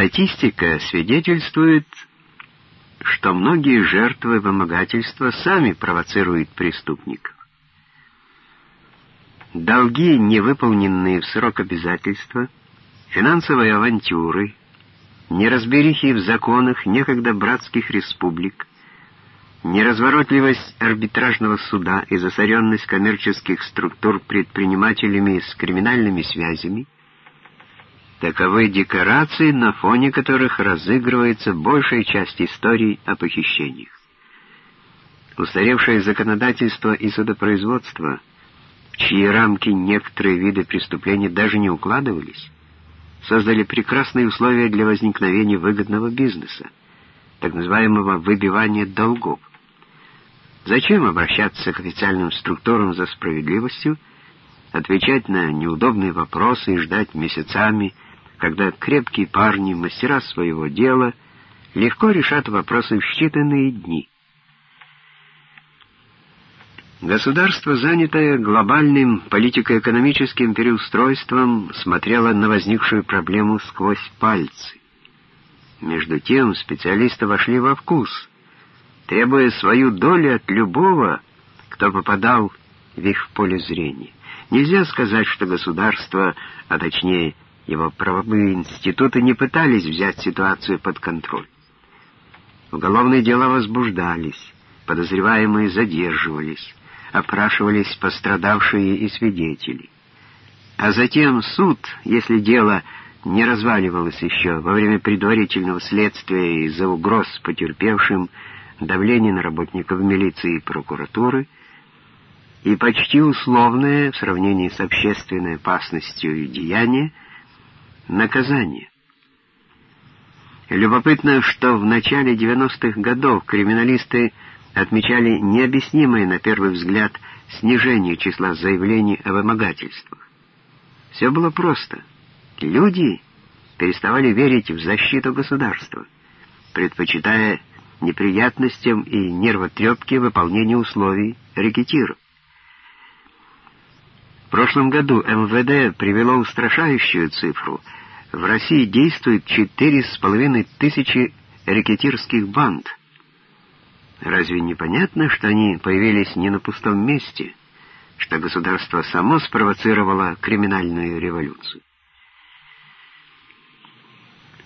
Статистика свидетельствует, что многие жертвы вымогательства сами провоцируют преступников. Долги, невыполненные в срок обязательства, финансовые авантюры, неразберихи в законах некогда братских республик, неразворотливость арбитражного суда и засоренность коммерческих структур предпринимателями с криминальными связями — Таковы декорации, на фоне которых разыгрывается большая часть историй о похищениях. Устаревшее законодательство и судопроизводство, в чьи рамки некоторые виды преступлений даже не укладывались, создали прекрасные условия для возникновения выгодного бизнеса, так называемого выбивания долгов. Зачем обращаться к официальным структурам за справедливостью, отвечать на неудобные вопросы и ждать месяцами, когда крепкие парни, мастера своего дела, легко решат вопросы в считанные дни. Государство, занятое глобальным политико-экономическим переустройством, смотрело на возникшую проблему сквозь пальцы. Между тем специалисты вошли во вкус, требуя свою долю от любого, кто попадал в их поле зрения. Нельзя сказать, что государство, а точнее его правовые институты не пытались взять ситуацию под контроль. Уголовные дела возбуждались, подозреваемые задерживались, опрашивались пострадавшие и свидетели. А затем суд, если дело не разваливалось еще во время предварительного следствия из-за угроз потерпевшим, давления на работников милиции и прокуратуры, и почти условное в сравнении с общественной опасностью и деяние — наказание. Любопытно, что в начале 90-х годов криминалисты отмечали необъяснимое на первый взгляд снижение числа заявлений о вымогательствах. Все было просто. Люди переставали верить в защиту государства, предпочитая неприятностям и нервотрепке выполнение условий рекетиров. В прошлом году МВД привело устрашающую цифру — в России действует четыре с половиной тысячи рекетирских банд. Разве не понятно, что они появились не на пустом месте, что государство само спровоцировало криминальную революцию?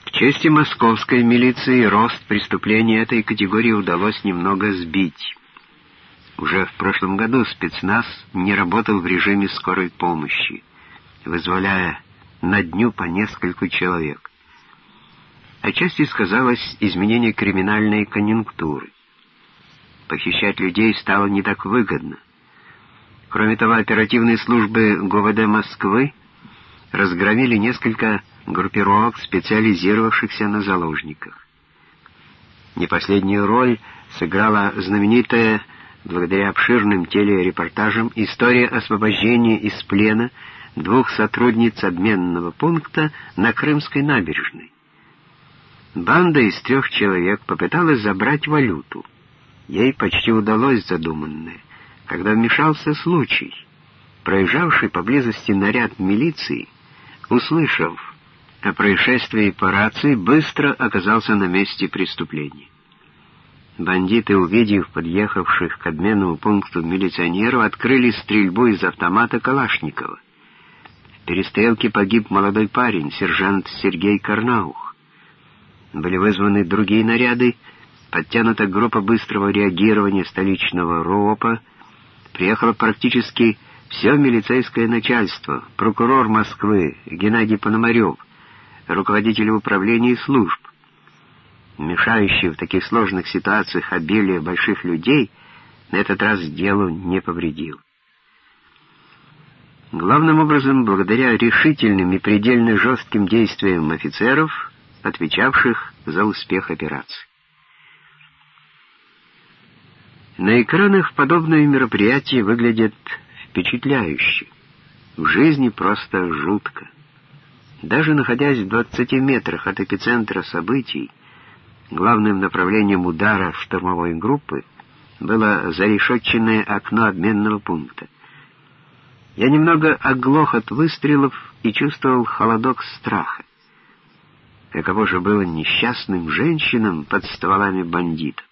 К чести московской милиции рост преступлений этой категории удалось немного сбить. Уже в прошлом году спецназ не работал в режиме скорой помощи, вызволяя на дню по нескольку человек. Отчасти сказалось изменение криминальной конъюнктуры. Похищать людей стало не так выгодно. Кроме того, оперативные службы ГУВД Москвы разгромили несколько группировок, специализировавшихся на заложниках. Не последнюю роль сыграла знаменитая, благодаря обширным телерепортажам, история освобождения из плена двух сотрудниц обменного пункта на Крымской набережной. Банда из трех человек попыталась забрать валюту. Ей почти удалось задуманное, когда вмешался случай. Проезжавший поблизости наряд милиции, услышав о происшествии по рации, быстро оказался на месте преступления. Бандиты, увидев подъехавших к обменному пункту милиционеров, открыли стрельбу из автомата Калашникова перестрелке погиб молодой парень, сержант Сергей Карнаух. Были вызваны другие наряды, подтянута группа быстрого реагирования столичного РООПа, приехало практически все милицейское начальство, прокурор Москвы Геннадий Пономарев, руководители управления и служб. Мешающие в таких сложных ситуациях обилие больших людей на этот раз делу не повредил. Главным образом, благодаря решительным и предельно жестким действиям офицеров, отвечавших за успех операции. На экранах подобные мероприятия выглядят впечатляюще. В жизни просто жутко. Даже находясь в 20 метрах от эпицентра событий, главным направлением удара штурмовой группы было зарешетченное окно обменного пункта. Я немного оглох от выстрелов и чувствовал холодок страха. Каково же было несчастным женщинам под стволами бандитов?